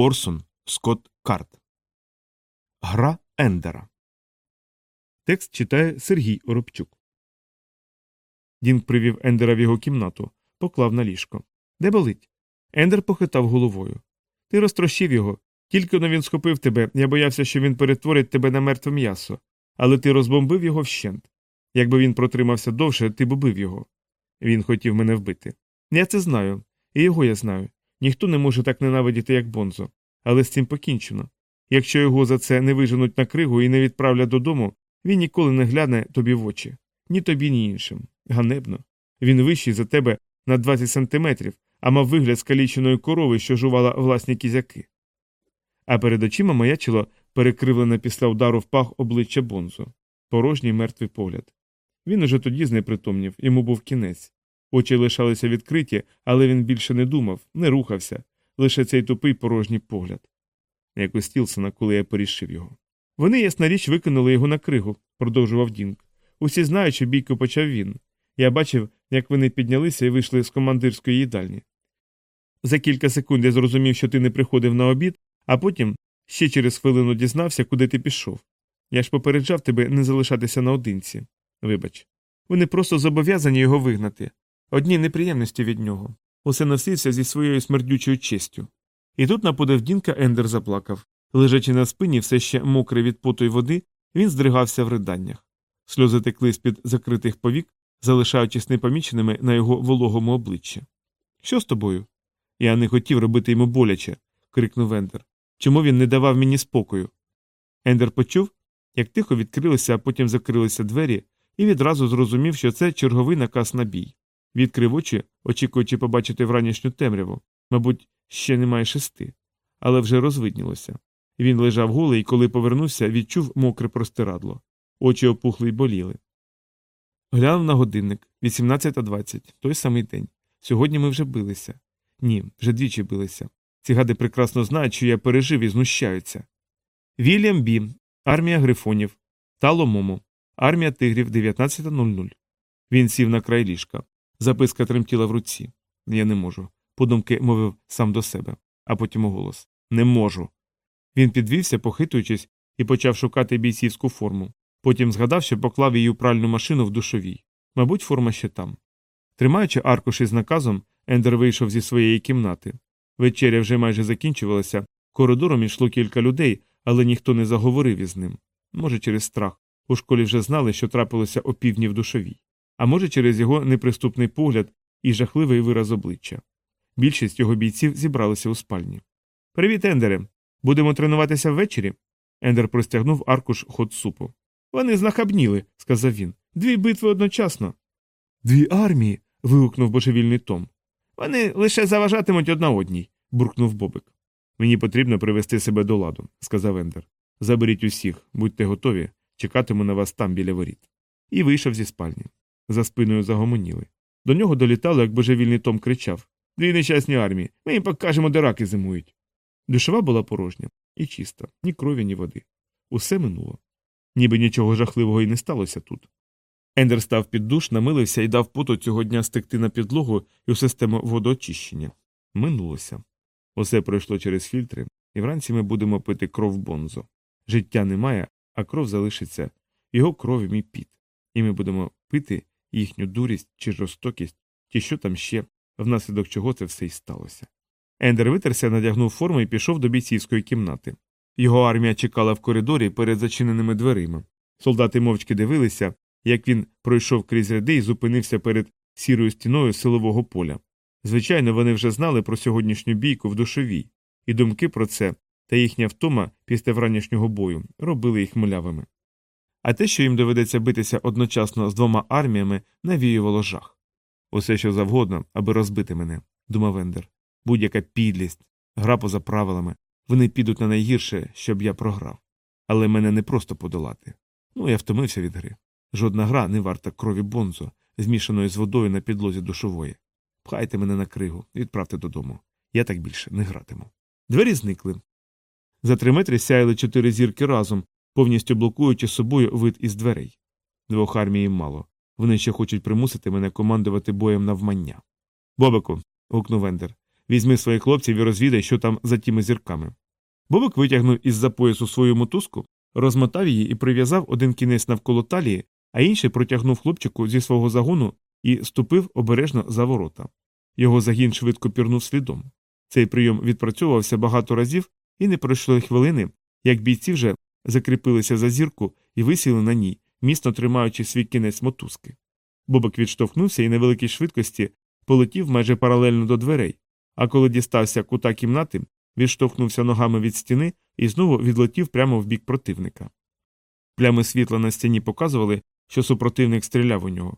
Орсон Скотт Карт. Гра Ендера. Текст читає Сергій Оробчук. Дінк привів Ендера в його кімнату, поклав на ліжко. Де болить? Ендер похитав головою. Ти розтрощив його. Тільки но він схопив тебе, я боявся, що він перетворить тебе на мертве м'ясо, але ти розбомбив його вщент. Якби він протримався довше, ти б убив його. Він хотів мене вбити. Я це знаю, і його я знаю. Ніхто не може так ненавидіти, як Бонзо. Але з цим покінчено. Якщо його за це не виженуть на кригу і не відправлять додому, він ніколи не гляне тобі в очі. Ні тобі, ні іншим. Ганебно. Він вищий за тебе на 20 сантиметрів, а мав вигляд скаліченої корови, що жувала власні кізяки. А перед очима маячило перекривлене після удару в пах обличчя Бонзо. Порожній мертвий погляд. Він уже тоді знепритомнів, йому був кінець. Очі лишалися відкриті, але він більше не думав, не рухався, лише цей тупий порожній погляд. Як у Стілсона, коли я порішив його. Вони, ясна річ, викинули його на кригу, продовжував Дінк. Усі знають, що бійку почав він. Я бачив, як вони піднялися і вийшли з командирської їдальні. За кілька секунд я зрозумів, що ти не приходив на обід, а потім ще через хвилину дізнався, куди ти пішов. Я ж попереджав тебе не залишатися наодинці. Вибач. Вони просто зобов'язані його вигнати. Одні неприємності від нього. Усе носився зі своєю смердючою честю. І тут на подив Дінка Ендер заплакав. Лежачи на спині, все ще мокрий від поту й води, він здригався в риданнях. Сльози текли з під закритих повік, залишаючись непоміченими на його вологому обличчі. Що з тобою? Я не хотів робити йому боляче. крикнув Ендер. Чому він не давав мені спокою? Ендер почув, як тихо відкрилися, а потім закрилися двері, і відразу зрозумів, що це черговий наказ на бій. Відкрив очі, очікуючи побачити вранішню темряву. Мабуть, ще немає шести, але вже розвиднілося. Він лежав голий і коли повернувся, відчув мокре простирадло. Очі опухли й боліли. Глянув на годинник 18.20, той самий день. Сьогодні ми вже билися. Ні, вже двічі билися. Ці гади прекрасно знають, що я пережив і знущаються. Вільям Бі, армія грифонів, Тало Момо, армія тигрів 19.00. Він сів на край ліжка. Записка тремтіла в руці. Я не можу. Подумки мовив сам до себе, а потім у голос Не можу. Він підвівся, похитуючись, і почав шукати бійцівську форму. Потім згадав, що поклав її у пральну машину в душовій. Мабуть, форма ще там. Тримаючи аркуші з наказом, Ендер вийшов зі своєї кімнати. Вечеря вже майже закінчувалася, коридором йшло кілька людей, але ніхто не заговорив із ним. Може, через страх. У школі вже знали, що трапилося о півдні в душовій, а може, через його неприступний погляд і жахливий вираз обличчя. Більшість його бійців зібралися у спальні. Привіт, Ендере. Будемо тренуватися ввечері. Ендер простягнув аркуш ход супу. Вони знахабніли, сказав він. Дві битви одночасно. Дві армії. вигукнув божевільний Том. Вони лише заважатимуть одна одній, буркнув Бобик. Мені потрібно привести себе до ладу, сказав Ендер. Заберіть усіх, будьте готові, чекатиму на вас там біля воріт. І вийшов зі спальні. За спиною загомоніли. До нього долітало, як божевільний Том кричав Дві нещасні армії. Ми їм покажемо, де раки зимують. Душова була порожня і чиста, ні крові, ні води. Усе минуло. Ніби нічого жахливого і не сталося тут. Ендер став під душ, намилився і дав поту цього дня стекти на підлогу і у систему водоочищення. Минулося. Усе пройшло через фільтри, і вранці ми будемо пити кров бонзо. Життя немає, а кров залишиться, його кров і мій піт. І ми будемо пити їхню дурість чи жорстокість, чи що там ще, внаслідок чого це все й сталося. Ендер витерся, надягнув форму і пішов до бійцівської кімнати. Його армія чекала в коридорі перед зачиненими дверима. Солдати мовчки дивилися, як він пройшов крізь ряди і зупинився перед сірою стіною силового поля. Звичайно, вони вже знали про сьогоднішню бійку в душовій, і думки про це та їхня втома після вранішнього бою робили їх млявими. А те, що їм доведеться битися одночасно з двома арміями, навіювало жах. Усе що завгодно, аби розбити мене, думав Ендер. Будь-яка підлість, гра поза правилами, вони підуть на найгірше, щоб я програв. Але мене не просто подолати. Ну, я втомився від гри. Жодна гра не варта крові бонзо, змішаної з водою на підлозі душової. Пхайте мене на кригу, відправте додому. Я так більше не гратиму. Двері зникли. За три метри сяяли чотири зірки разом, повністю блокуючи собою вид із дверей. Двох армій мало. Вони ще хочуть примусити мене командувати боєм навмання. Бобику. гукнув Ендер. Візьми своїх хлопців і розвідай, що там за тими зірками. Бобик витягнув із за поясу свою мотузку, розмотав її і прив'язав один кінець навколо талії, а інший протягнув хлопчику зі свого загону і ступив обережно за ворота. Його загін швидко пірнув слідом. Цей прийом відпрацьовувався багато разів, і не пройшли хвилини, як бійці вже закріпилися за зірку і висіли на ній, міцно тримаючи свій кінець мотузки. Бобик відштовхнувся і на великій швидкості полетів майже паралельно до дверей, а коли дістався кута кімнати, відштовхнувся ногами від стіни і знову відлетів прямо в бік противника. Плями світла на стіні показували, що супротивник стріляв у нього.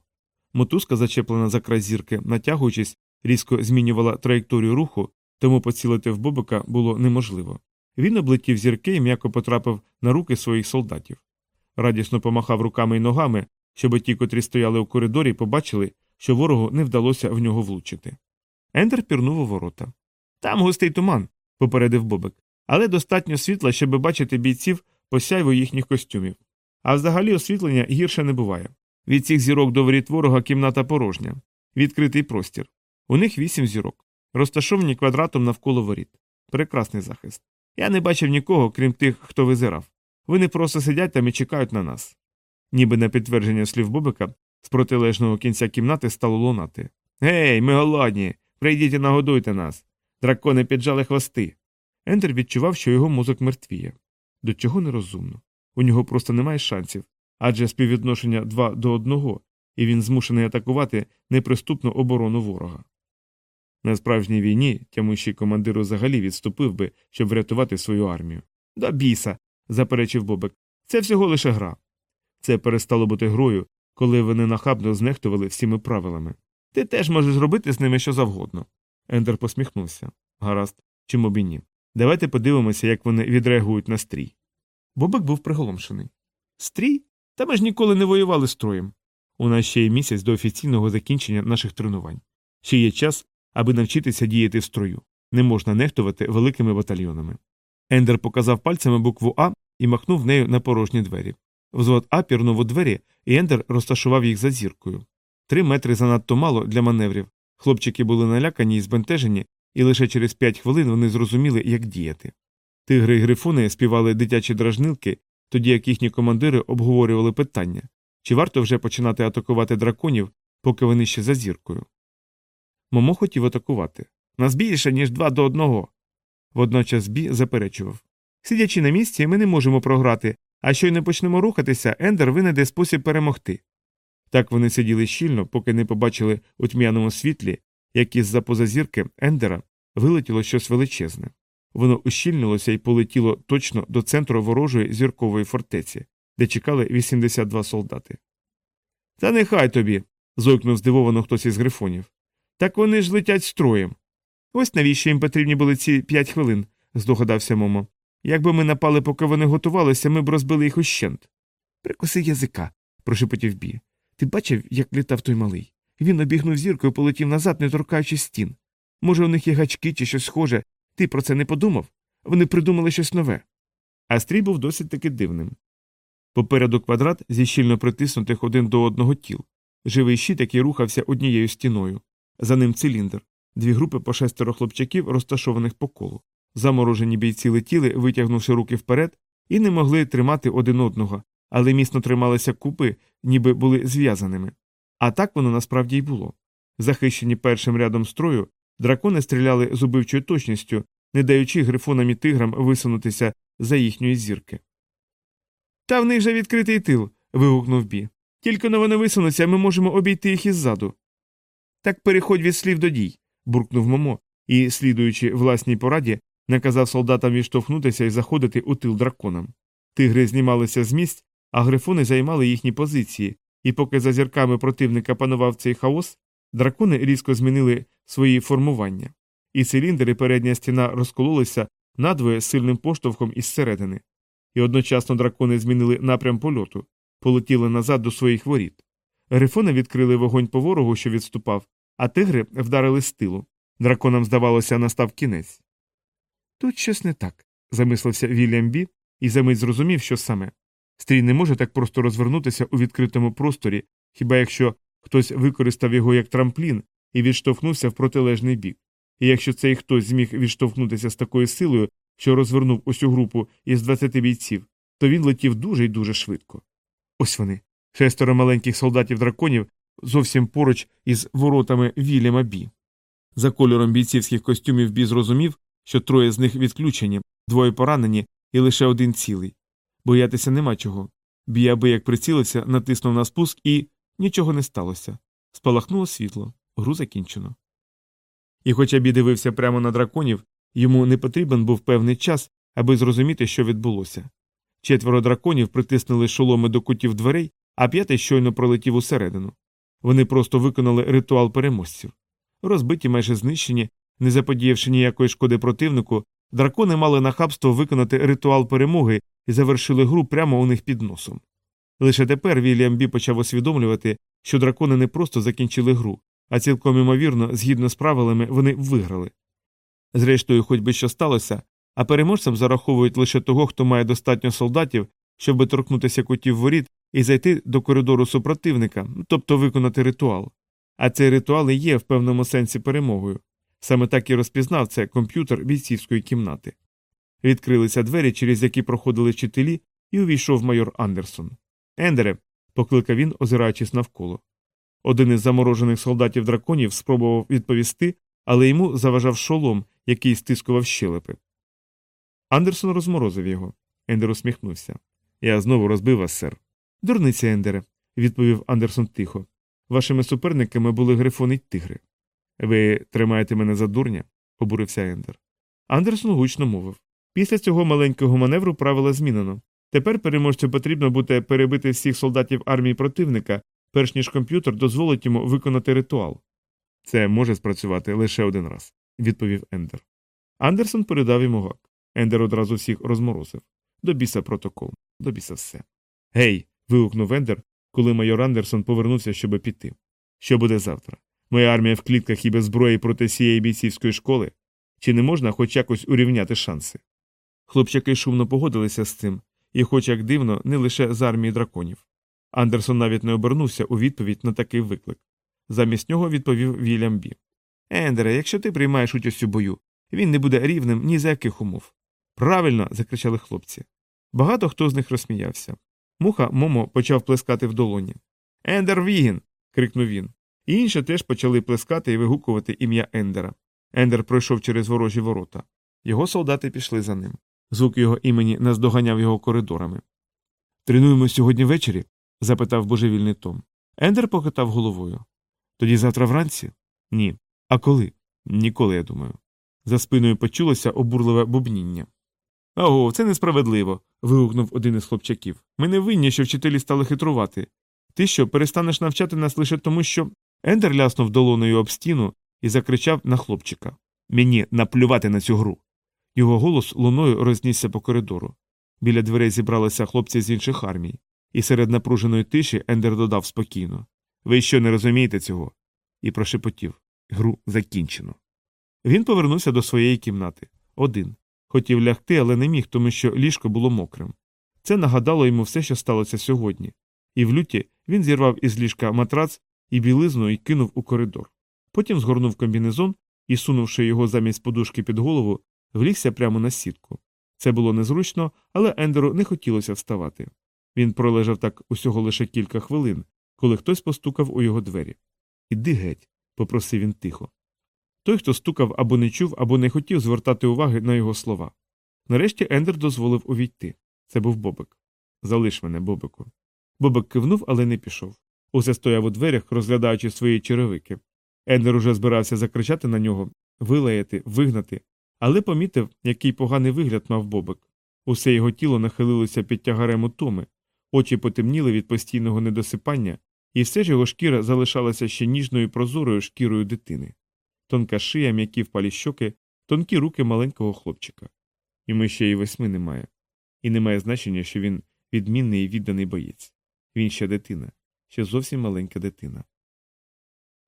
Мотузка, зачеплена за край зірки, натягуючись, різко змінювала траєкторію руху, тому поцілити в Бобика було неможливо. Він облетів зірки і м'яко потрапив на руки своїх солдатів. Радісно помахав руками й ногами, щоб ті, котрі стояли у коридорі, побачили, що ворогу не вдалося в нього влучити. Ендер пірнув у ворота. Там густий туман, попередив Бобик, але достатньо світла, щоб бачити бійців по сяйву їхніх костюмів. А взагалі освітлення гірше не буває. Від цих зірок до воріт ворога кімната порожня, відкритий простір. У них вісім зірок, розташовані квадратом навколо воріт. Прекрасний захист. Я не бачив нікого, крім тих, хто визирав. Вони просто сидять там і чекають на нас. Ніби на підтвердження слів Бобика, з протилежного кінця кімнати стало лунати. Гей, ми голодні! Прийдіть і нагодуйте нас. Дракони піджали хвости. Ендер відчував, що його мозок мертвіє. До чого нерозумно. У нього просто немає шансів, адже співвідношення два до одного, і він змушений атакувати неприступну оборону ворога. На справжній війні тямущий командир взагалі відступив би, щоб врятувати свою армію. Да біса, заперечив Бобек. Це всього лише гра. Це перестало бути грою, коли вони нахабно знехтували всіми правилами. Ти теж можеш робити з ними що завгодно. Ендер посміхнувся. Гаразд, чому б і ні. Давайте подивимося, як вони відреагують на стрій. Бобик був приголомшений. Стрій? Та ми ж ніколи не воювали строєм. У нас ще є місяць до офіційного закінчення наших тренувань. Ще є час, аби навчитися діяти в строю. Не можна нехтувати великими батальйонами. Ендер показав пальцями букву А і махнув нею на порожні двері. Взвод А пірнув у двері, і Ендер розташував їх за зіркою. Три метри занадто мало для маневрів. Хлопчики були налякані і збентежені, і лише через п'ять хвилин вони зрозуміли, як діяти. Тигри й грифони співали дитячі дражнилки, тоді як їхні командири обговорювали питання чи варто вже починати атакувати драконів, поки вони ще за зіркою. Момо хотів атакувати. Нас більше, ніж два до одного. Водночас Бі заперечував Сидячи на місці, ми не можемо програти, а щойно почнемо рухатися, Ендер винайде спосіб перемогти. Так вони сиділи щільно, поки не побачили у тьмяному світлі, як із за позазірки Ендера вилетіло щось величезне. Воно ущільнилося і полетіло точно до центру ворожої зіркової фортеці, де чекали 82 солдати. Та нехай тобі. зойкнув здивовано хтось із грифонів. Так вони ж летять строєм. Ось навіщо їм потрібні були ці п'ять хвилин, здогадався Момо. Якби ми напали, поки вони готувалися, ми б розбили їх ущент. Прикуси язика, прошепотів Бі. Ти бачив, як літав той малий? Він обігнув зірку і полетів назад, не торкаючи стін. Може, у них є гачки чи щось схоже. Ти про це не подумав? Вони придумали щось нове. А стрій був досить таки дивним. Попереду квадрат зі щільно притиснутих один до одного тіл, живий щит, який рухався однією стіною, за ним циліндр, дві групи по шестеро хлопчаків, розташованих по колу. Заморожені бійці летіли, витягнувши руки вперед, і не могли тримати один одного, але міцно трималися купи, ніби були зв'язаними. А так воно насправді й було. Захищені першим рядом строю, дракони стріляли з убивчою точністю, не даючи грифонам і тиграм висунутися за їхньої зірки. Та в них же відкритий тил. вигукнув Бі. Тільки но вони висунуться, ми можемо обійти їх іззаду. Так переходь від слів до дій, буркнув Момо, і, слідуючи власній пораді, наказав солдатам відштовхнутися і заходити у тил драконам. Тигри знімалися з місць, а грифони займали їхні позиції, і поки за зірками противника панував цей хаос, дракони різко змінили свої формування, і циліндр і передня стіна розкололися надвоє сильним поштовхом із середини. І одночасно дракони змінили напрям польоту, полетіли назад до своїх воріт. Грифони відкрили вогонь по ворогу, що відступав, а тигри вдарили з тилу. Драконам, здавалося, настав кінець. Тут щось не так, замислився Вільям Бі і за мить зрозумів, що саме. Стрій не може так просто розвернутися у відкритому просторі, хіба якщо хтось використав його як трамплін і відштовхнувся в протилежний бік. І якщо цей хтось зміг відштовхнутися з такою силою, що розвернув усю групу із 20 бійців, то він летів дуже й дуже швидко. Ось вони. Шестеро маленьких солдатів драконів зовсім поруч із воротами Вільяма Бі. За кольором бійцівських костюмів Бі зрозумів, що троє з них відключені, двоє поранені і лише один цілий. Боятися нема чого. Бі аби як прицілився, натиснув на спуск і нічого не сталося. Спалахнуло світло, гру закінчено. І хоча Бі дивився прямо на драконів, йому не потрібен був певний час, аби зрозуміти, що відбулося. Четверо драконів притиснули шоломи до кутів дверей, а п'ятий щойно пролетів усередину. Вони просто виконали ритуал переможців. Розбиті, майже знищені, не заподіявши ніякої шкоди противнику, дракони мали нахабство виконати ритуал перемоги і завершили гру прямо у них під носом. Лише тепер Вільям Бі почав усвідомлювати, що дракони не просто закінчили гру, а цілком імовірно, згідно з правилами, вони виграли. Зрештою, хоч би що сталося, а переможцям зараховують лише того, хто має достатньо солдатів, щоб торкнутися кутів воріт і зайти до коридору супротивника, тобто виконати ритуал. А цей ритуал і є в певному сенсі перемогою. Саме так і розпізнав це комп'ютер бійцівської кімнати. Відкрилися двері, через які проходили вчителі, і увійшов майор Андерсон. Ендере, покликав він, озираючись навколо. Один із заморожених солдатів драконів спробував відповісти, але йому заважав шолом, який стискував щелепи. Андерсон розморозив його. Ендер усміхнувся. Я знову розбив вас, сер. Дурниця, Ендере, відповів Андерсон тихо. Вашими суперниками були грифони й тигри. Ви тримаєте мене за дурня? обурився Ендер. Андерсон гучно мовив. Після цього маленького маневру правила змінено. Тепер переможцю потрібно буде перебити всіх солдатів армії противника, перш ніж комп'ютер дозволить йому виконати ритуал. Це може спрацювати лише один раз, відповів Ендер. Андерсон передав йому гак. Ендер одразу всіх розморозив. До біса протокол, до все. Гей. вигукнув Ендер, коли майор Андерсон повернувся, щоб піти. Що буде завтра? Моя армія в клітках і без зброї проти цієї бійцівської школи? Чи не можна хоч якось урівняти шанси? Хлопчаки шумно погодилися з цим, і, хоч як дивно, не лише з армії драконів. Андерсон навіть не обернувся у відповідь на такий виклик. Замість нього відповів Вільям Бі. Ендере, якщо ти приймаєш участь у бою, він не буде рівним ні за яких умов. Правильно. закричали хлопці. Багато хто з них розсміявся. Муха Момо почав плескати в долоні. Ендер Вігін. крикнув він. І інші теж почали плескати і вигукувати ім'я Ендера. Ендер пройшов через ворожі ворота. Його солдати пішли за ним. Звук його імені наздоганяв його коридорами. Тренуємо сьогодні ввечері? запитав божевільний Том. Ендер похитав головою. Тоді завтра вранці? Ні. А коли? Ніколи, я думаю. За спиною почулося обурливе бубніння. Ого, це несправедливо. вигукнув один із хлопчаків. Ми не винні, що вчителі стали хитрувати. Ти що, перестанеш навчати нас лише тому, що. Ендер ляснув долоною об стіну і закричав на хлопчика Мені наплювати на цю гру. Його голос луною рознісся по коридору. Біля дверей зібралися хлопці з інших армій, і серед напруженої тиші Ендер додав спокійно Ви що не розумієте цього? І прошепотів гру закінчено. Він повернувся до своєї кімнати один. Хотів лягти, але не міг, тому що ліжко було мокрим. Це нагадало йому все, що сталося сьогодні, і в люті він зірвав із ліжка матрац і білизну і кинув у коридор. Потім згорнув комбінезон і, сунувши його замість подушки під голову, влігся прямо на сітку. Це було незручно, але Ендеру не хотілося вставати. Він пролежав так усього лише кілька хвилин, коли хтось постукав у його двері. Іди геть, попросив він тихо. Той, хто стукав або не чув, або не хотів звертати уваги на його слова. Нарешті Ендер дозволив увійти. Це був Бобик. Залиш мене, Бобику. Бобик кивнув, але не пішов. Усе стояв у дверях, розглядаючи свої черевики. Ендер уже збирався закричати на нього, вилаяти, вигнати, але помітив, який поганий вигляд мав Бобик. Усе його тіло нахилилося під тягарем утоми, очі потемніли від постійного недосипання, і все ж його шкіра залишалася ще ніжною прозорою шкірою дитини. Тонка шия, м'які впалі щоки, тонкі руки маленького хлопчика. Йому ще й восьми немає. І немає значення, що він відмінний і відданий боєць. Він ще дитина, ще зовсім маленька дитина.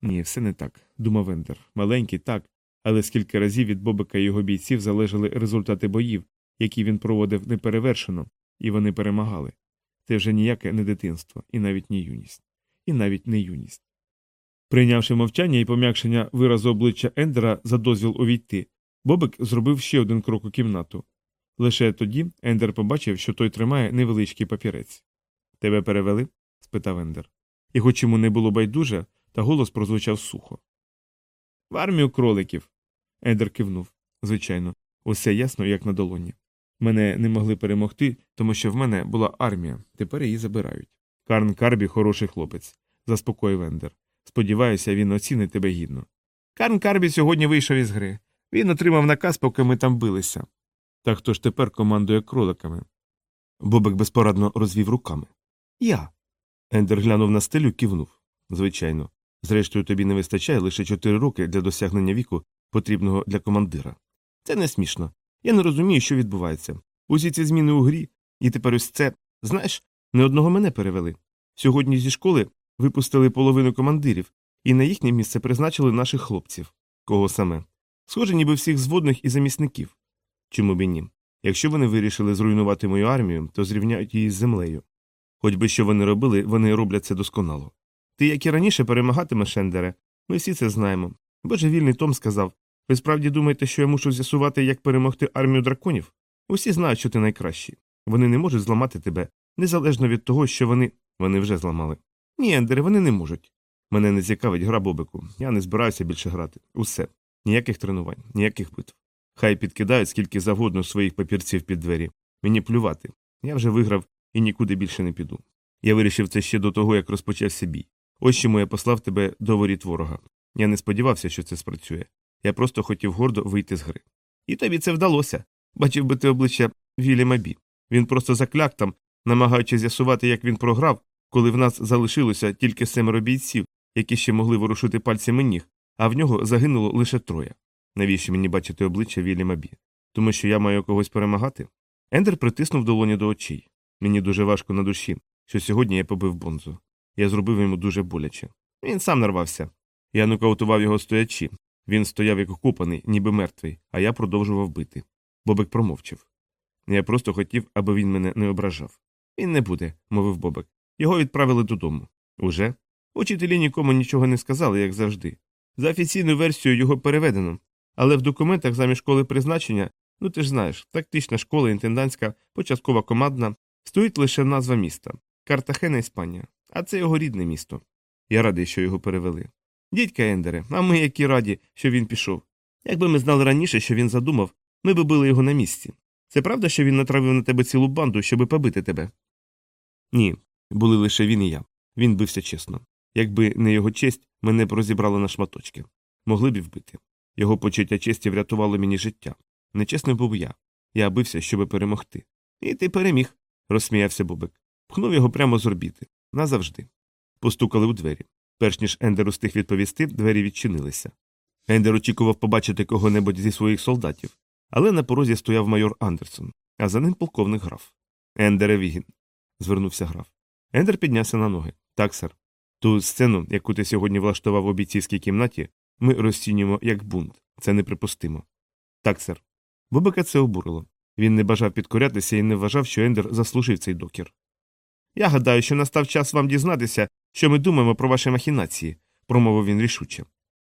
Ні, все не так, думав Ендер. Маленький так, але скільки разів від Бобика і його бійців залежали результати боїв, які він проводив неперевершено, і вони перемагали. Це вже ніяке не дитинство, і навіть не юність, і навіть не юність. Прийнявши мовчання і пом'якшення виразу обличчя Ендера за дозвіл увійти, Бобик зробив ще один крок у кімнату. Лише тоді Ендер побачив, що той тримає невеличкий папірець. Тебе перевели? спитав Ендер. І хоч йому не було байдуже, та голос прозвучав сухо. В армію кроликів. Ендер кивнув. Звичайно, усе ясно, як на долоні. Мене не могли перемогти, тому що в мене була армія, тепер її забирають. Карн Карбі хороший хлопець, заспокоїв Ендер. Сподіваюся, він оцінить тебе гідно. Карн Карбі сьогодні вийшов із гри. Він отримав наказ, поки ми там билися. Так хто ж тепер командує кроликами? Бобик безпорадно розвів руками. Я. Ендер глянув на стелю кивнув. Звичайно. Зрештою, тобі не вистачає лише чотири роки для досягнення віку, потрібного для командира. Це не смішно. Я не розумію, що відбувається. Усі ці зміни у грі, і тепер ось це. Знаєш, не одного мене перевели. Сьогодні зі школи випустили половину командирів, і на їхнє місце призначили наших хлопців. Кого саме? Схоже, ніби всіх зводних і замісників. Чому б і ні? Якщо вони вирішили зруйнувати мою армію, то зрівняють її з землею. Хоч би що вони робили, вони роблять це досконало. Ти, як і раніше, перемагатимеш, Ендере. Ми всі це знаємо. Божевільний Том сказав ви справді думаєте, що я мушу з'ясувати, як перемогти армію драконів? Усі знають, що ти найкращий. Вони не можуть зламати тебе, незалежно від того, що вони. Вони вже зламали. Ні, Ендере, вони не можуть. Мене не цікавить гра Бобику. Я не збираюся більше грати. Усе. Ніяких тренувань, ніяких битв. Хай підкидають скільки завгодно своїх папірців під двері. Мені плювати. Я вже виграв і нікуди більше не піду. Я вирішив це ще до того, як розпочався бій. Ось чому я послав тебе до воріт ворога. Я не сподівався, що це спрацює. Я просто хотів гордо вийти з гри. І тобі це вдалося. Бачив би ти обличчя Вільяма Бі. Він просто закляк там, намагаючись з'ясувати, як він програв, коли в нас залишилося тільки семеро бійців, які ще могли ворушити пальцями ніг, а в нього загинуло лише троє. Навіщо мені бачити обличчя Вільяма Бі? Тому що я маю когось перемагати? Ендер притиснув долоні до очей. Мені дуже важко на душі, що сьогодні я побив Бонзу. Я зробив йому дуже боляче. Він сам нарвався. Я нокаутував його стоячи. Він стояв як окупаний, ніби мертвий, а я продовжував бити. Бобик промовчав. Я просто хотів, аби він мене не ображав. Він не буде, мовив Бобик. Його відправили додому. Уже? Учителі нікому нічого не сказали, як завжди. За офіційною версією його переведено, але в документах замість школи призначення, ну ти ж знаєш, тактична школа, інтендантська, початкова командна, стоїть лише назва міста Картахена, Іспанія, а це його рідне місто. Я радий, що його перевели. Дідька Ендере, а ми які раді, що він пішов. Якби ми знали раніше, що він задумав, ми би били його на місці. Це правда, що він натравив на тебе цілу банду, щоби побити тебе? Ні, були лише він і я. Він бився чесно. Якби не його честь, мене б розібрали на шматочки. Могли б і вбити. Його почуття честі врятувало мені життя. Нечесним був я. Я бився, щоби перемогти. І ти переміг, розсміявся Бобик. Пхнув його прямо з орбіти. Назавжди. Постукали у двері. Перш ніж Ендер устиг відповісти, двері відчинилися. Ендер очікував побачити кого-небудь зі своїх солдатів, але на порозі стояв майор Андерсон, а за ним полковник граф. Ендере Вігін. звернувся граф. Ендер піднявся на ноги. Так, сер. Ту сцену, яку ти сьогодні влаштував в обіційській кімнаті, ми розцінюємо як бунт. Це неприпустимо. Так, сер. Бобика це обурило. Він не бажав підкорятися і не вважав, що Ендер заслужив цей докір. Я гадаю, що настав час вам дізнатися, що ми думаємо про ваші махінації, промовив він рішуче.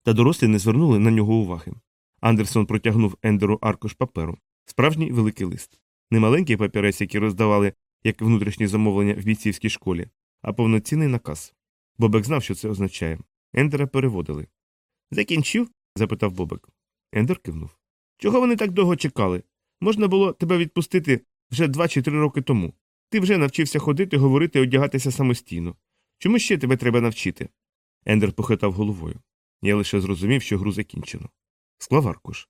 Та дорослі не звернули на нього уваги. Андерсон протягнув Ендеру аркуш паперу, справжній великий лист. Не маленький папірець, який роздавали як внутрішні замовлення в бійцівській школі, а повноцінний наказ. Бобек знав, що це означає. Ендера переводили. Закінчив? запитав Бобек. Ендер кивнув. Чого вони так довго чекали? Можна було тебе відпустити вже два чи три роки тому. Ти вже навчився ходити, говорити одягатися самостійно. Чому ще тебе треба навчити? Ендер похитав головою. Я лише зрозумів, що гру закінчено. Склав аркуш.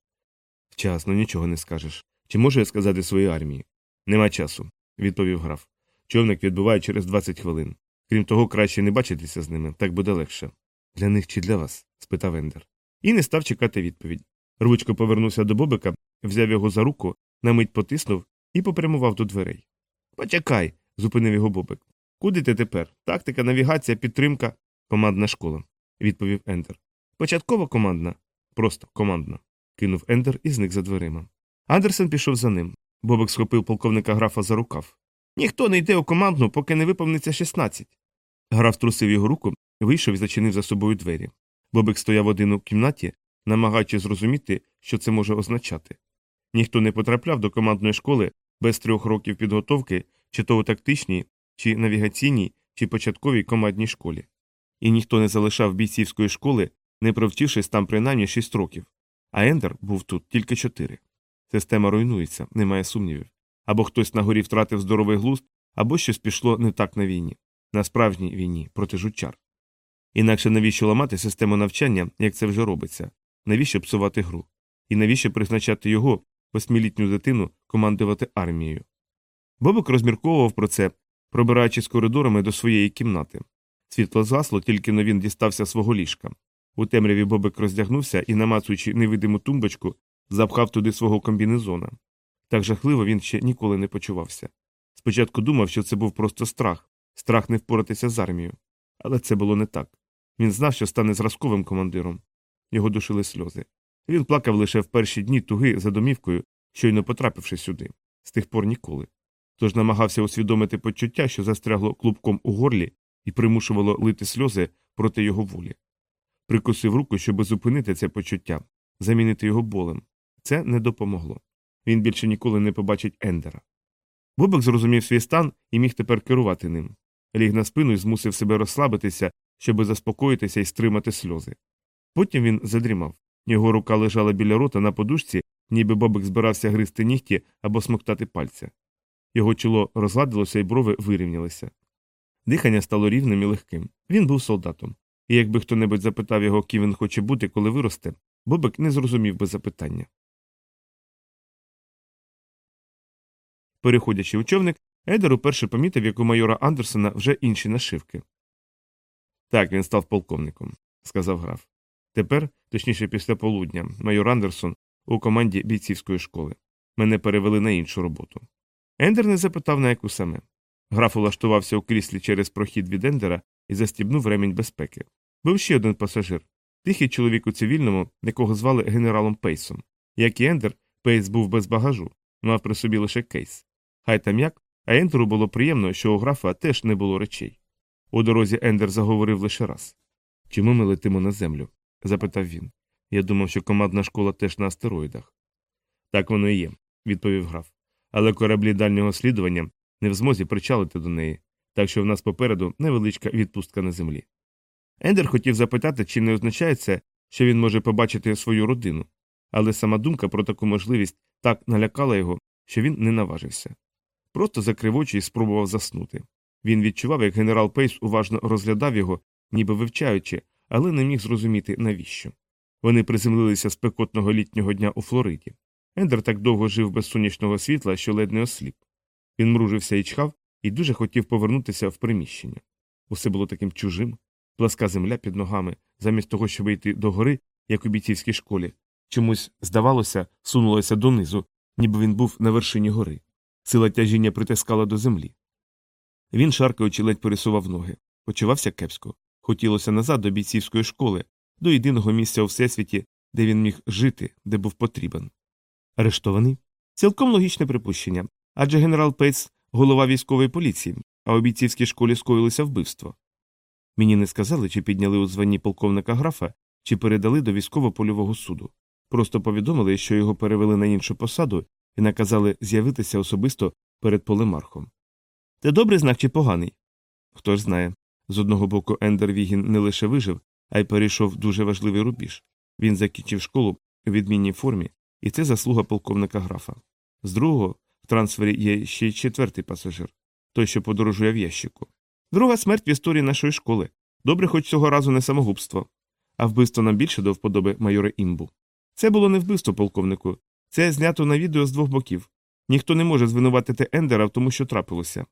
Вчасно, нічого не скажеш. Чи можу я сказати своїй армії? Нема часу, відповів граф. Човник відбуває через 20 хвилин. Крім того, краще не бачитися з ними, так буде легше. Для них чи для вас? спитав Ендер. І не став чекати відповідь. Рвучко повернувся до Бобика, взяв його за руку, на мить потиснув і попрямував до дверей. Почекай, зупинив його Бобик. Куди ти тепер? Тактика, навігація, підтримка. Командна школа, відповів Ендер. Початкова командна, просто командна, кинув Ендер і зник за дверима. Андерсен пішов за ним. Бобик схопив полковника графа за рукав. Ніхто не йде у командну, поки не виповниться 16. Граф трусив його руку, вийшов і зачинив за собою двері. Бобик стояв один у кімнаті, намагаючись зрозуміти, що це може означати. Ніхто не потрапляв до командної школи без трьох років підготовки, чи то у тактичній, чи навігаційній, чи початковій командній школі. І ніхто не залишав бійцівської школи, не провчившись там принаймні шість років. А Ендер був тут тільки чотири. Система руйнується, немає сумнівів. Або хтось на горі втратив здоровий глузд, або щось пішло не так на війні, на справжній війні проти жучар. Інакше навіщо ламати систему навчання, як це вже робиться, навіщо псувати гру? І навіщо призначати його, восьмилітню дитину, командувати армією? Бобик розмірковував про це, пробираючись коридорами до своєї кімнати. Світло згасло, тільки но він дістався свого ліжка. У темряві Бобик роздягнувся і, намацуючи невидиму тумбочку, запхав туди свого комбінезона. Так жахливо він ще ніколи не почувався. Спочатку думав, що це був просто страх, страх не впоратися з армією. Але це було не так. Він знав, що стане зразковим командиром. Його душили сльози. Він плакав лише в перші дні туги за домівкою, щойно потрапивши сюди, з тих пор ніколи. Тож намагався усвідомити почуття, що застрягло клубком у горлі і примушувало лити сльози проти його волі. Прикусив руку, щоб зупинити це почуття, замінити його болем. Це не допомогло. Він більше ніколи не побачить Ендера. Бобик зрозумів свій стан і міг тепер керувати ним. Ліг на спину і змусив себе розслабитися, щоби заспокоїтися і стримати сльози. Потім він задрімав. Його рука лежала біля рота на подушці, ніби бобик збирався гризти нігті або смоктати пальця. Його чоло розгладилося і брови вирівнялися. Дихання стало рівним і легким. Він був солдатом. І якби хто небудь запитав його, ким він хоче бути, коли виросте, бобик не зрозумів би запитання. Переходячи у човник, Едер уперше помітив, як у майора Андерсона вже інші нашивки. Так, він став полковником, сказав граф. Тепер, точніше після полудня, майор Андерсон у команді бійцівської школи. Мене перевели на іншу роботу. Ендер не запитав, на яку саме. Граф улаштувався у кріслі через прохід від Ендера і застібнув ремінь безпеки. Був ще один пасажир тихий чоловік у цивільному, якого звали генералом Пейсом. Як і Ендер, Пейс був без багажу, мав при собі лише кейс. Хай там як, а Ендеру було приємно, що у графа теж не було речей. У дорозі Ендер заговорив лише раз Чому ми летимо на землю? запитав він. Я думав, що командна школа теж на астероїдах. Так воно і є, відповів граф. Але кораблі дальнього слідування не в змозі причалити до неї, так що в нас попереду невеличка відпустка на землі. Ендер хотів запитати, чи не означає це, що він може побачити свою родину, але сама думка про таку можливість так налякала його, що він не наважився. Просто закрив очі і спробував заснути. Він відчував, як генерал Пейс уважно розглядав його, ніби вивчаючи, але не міг зрозуміти, навіщо. Вони приземлилися спекотного літнього дня у Флориді. Ендер так довго жив без сонячного світла, що ледь не осліп. Він мружився і чхав і дуже хотів повернутися в приміщення. Усе було таким чужим, пласка земля під ногами, замість того, щоб йти до гори, як у бійцівській школі. Чомусь, здавалося, сунулося донизу, ніби він був на вершині гори. Сила тяжіння притискала до землі. Він, шаркаючи, ледь пересував ноги, почувався кепсько. Хотілося назад до бійцівської школи, до єдиного місця у всесвіті, де він міг жити, де був потрібен. Арештований? Цілком логічне припущення. Адже генерал Пейтс – голова військової поліції, а у бійцівській школі скоїлося вбивство. Мені не сказали, чи підняли у званні полковника графа, чи передали до військово-польового суду. Просто повідомили, що його перевели на іншу посаду і наказали з'явитися особисто перед полемархом. Це добрий знак чи поганий? Хто ж знає. З одного боку, Ендер Вігін не лише вижив, а й перейшов дуже важливий рубіж. Він закінчив школу у відмінній формі, і це заслуга полковника графа. З другого, в трансфері є ще й четвертий пасажир той, що подорожує в ящику. Друга смерть в історії нашої школи. Добре, хоч цього разу не самогубство. А вбивство нам більше до вподоби майора імбу. Це було не вбивство полковнику, це знято на відео з двох боків. Ніхто не може звинуватити Ендера в тому, що трапилося.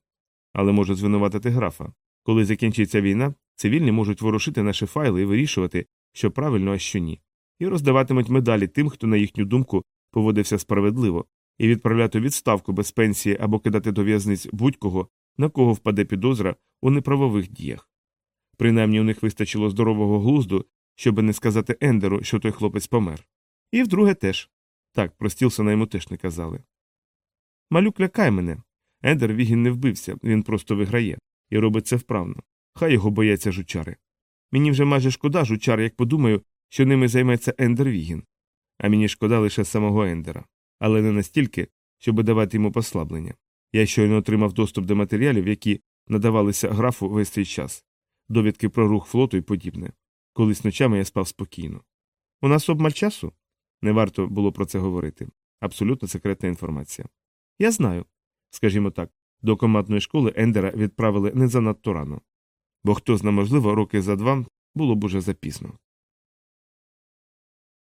Але може звинуватити графа. Коли закінчиться війна, цивільні можуть ворушити наші файли і вирішувати, що правильно, а що ні, і роздаватимуть медалі тим, хто, на їхню думку, поводився справедливо, і відправляти відставку без пенсії або кидати до в'язниць будь-кого, на кого впаде підозра у неправових діях. Принаймні у них вистачило здорового глузду, щоб не сказати Ендеру, що той хлопець помер. І вдруге теж. Так, про Стілсона йому теж не казали. Малюк лякає мене. Ендер Вігін не вбився, він просто виграє, і робить це вправно. Хай його бояться жучари. Мені вже майже шкода жучар, як подумаю, що ними займеться Ендер Вігін. А мені шкода лише самого Ендера. Але не настільки, щоб давати йому послаблення. Я щойно отримав доступ до матеріалів, які надавалися графу весь цей час, довідки про рух флоту і подібне. Колись ночами я спав спокійно. У нас обмаль часу? Не варто було про це говорити. Абсолютно секретна інформація. Я знаю. Скажімо так, до командної школи Ендера відправили не занадто рано. Бо хто зна, можливо, роки за два було б уже запізно.